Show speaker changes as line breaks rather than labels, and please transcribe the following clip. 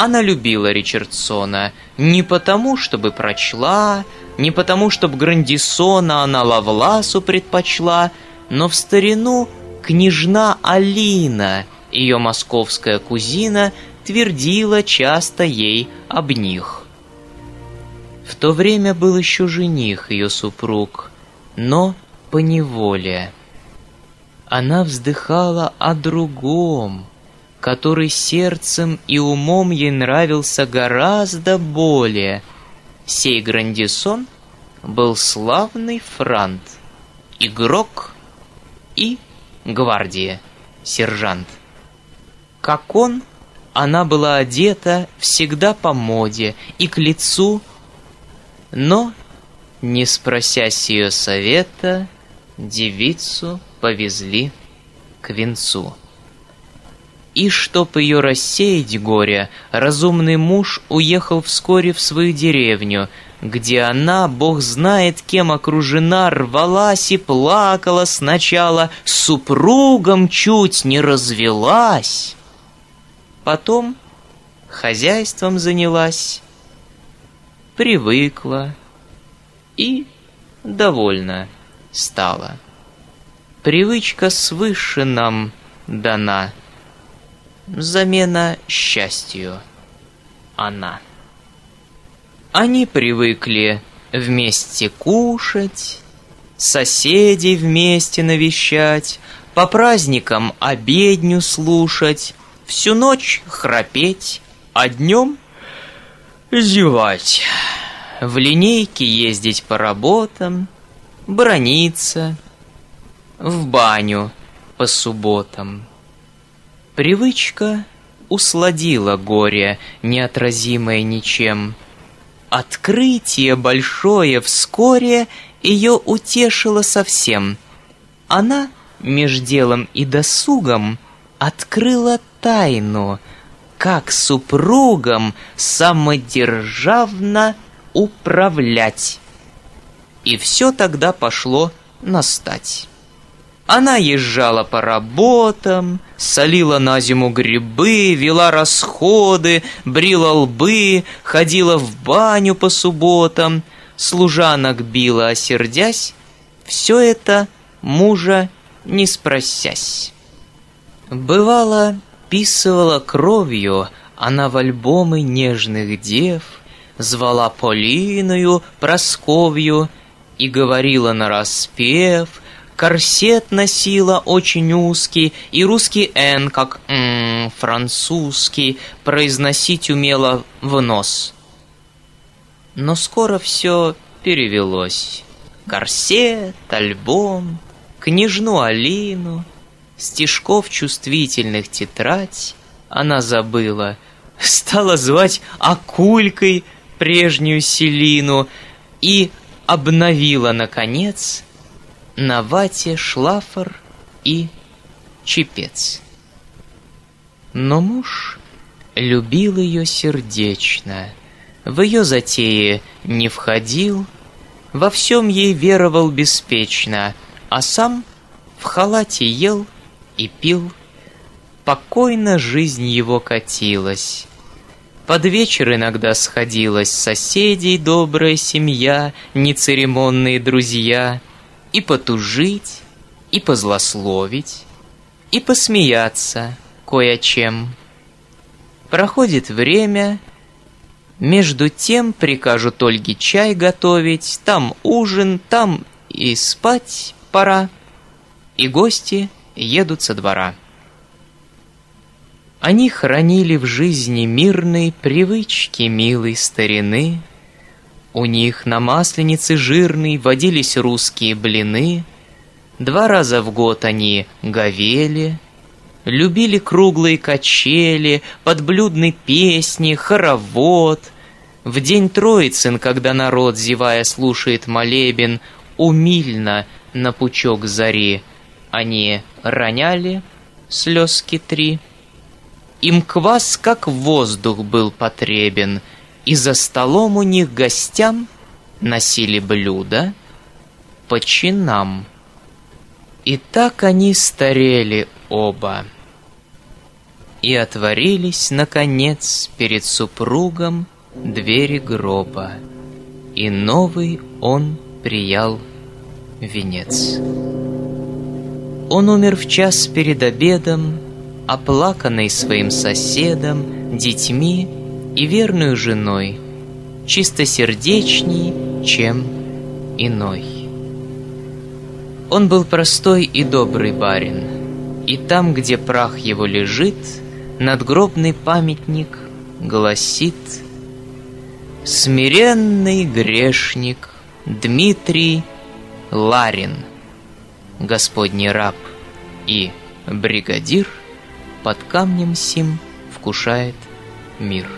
Она любила Ричардсона не потому, чтобы прочла, не потому, чтобы Грандисона она Лавласу предпочла, но в старину княжна Алина, ее московская кузина, твердила часто ей об них. В то время был еще жених ее супруг, но по неволе. Она вздыхала о другом, который сердцем и умом ей нравился гораздо более. Сей Грандисон был славный франт, игрок и гвардия, сержант. Как он, она была одета всегда по моде и к лицу, но, не спросясь ее совета, девицу повезли к венцу. И чтоб ее рассеять горе, разумный муж уехал вскоре в свою деревню, где она, бог знает кем окружена, рвалась и плакала сначала, супругом чуть не развелась. Потом хозяйством занялась, привыкла и довольна стала. Привычка свыше нам дана — замена счастью. Она. Они привыкли вместе кушать, соседей вместе навещать, по праздникам обедню слушать, всю ночь храпеть, а днем зевать, в линейке ездить по работам, брониться, в баню по субботам. Привычка усладила горе, неотразимое ничем. Открытие большое вскоре ее утешило совсем. Она, меж делом и досугом, открыла тайну, как супругам самодержавно управлять. И все тогда пошло настать. Она езжала по работам, солила на зиму грибы, вела расходы, брила лбы, ходила в баню по субботам, служанок била, осердясь. Все это мужа не спросясь. Бывало, писывала кровью она в альбомы нежных дев, звала Полиною, Просковью и говорила нараспев — Корсет носила очень узкий, и русский «н», как «м», французский, произносить умела в нос. Но скоро все перевелось. Корсет, альбом, княжну Алину, стишков чувствительных тетрадь она забыла. Стала звать Акулькой прежнюю Селину и обновила, наконец, на вате шлафор и чепец. Но муж любил ее сердечно, в ее затеи не входил, во всем ей веровал беспечно, а сам в халате ел и пил. Покойно жизнь его катилась. Под вечер иногда сходилась соседей добрая семья, нецеремонные друзья — и потужить, и позлословить, и посмеяться кое о чем. Проходит время, между тем прикажут Ольге чай готовить, там ужин, там и спать пора, и гости едут со двора. Они хранили в жизни мирной привычки милой старины, у них на масленице жирной водились русские блины, Два раза в год они говели, Любили круглые качели, подблюдные песни, хоровод. В день Троицын, когда народ, зевая, слушает молебен, Умильно на пучок зари Они роняли слезки три. Им квас, как воздух, был потребен — и за столом у них гостям носили блюда по чинам. И так они старели оба. И отворились, наконец, перед супругом двери гроба, И новый он приял венец. Он умер в час перед обедом, Оплаканный своим соседом, детьми и верную женой, Чистосердечней, чем иной. Он был простой и добрый барин, И там, где прах его лежит, Надгробный памятник гласит Смиренный грешник Дмитрий Ларин, Господний раб и бригадир Под камнем сим вкушает мир.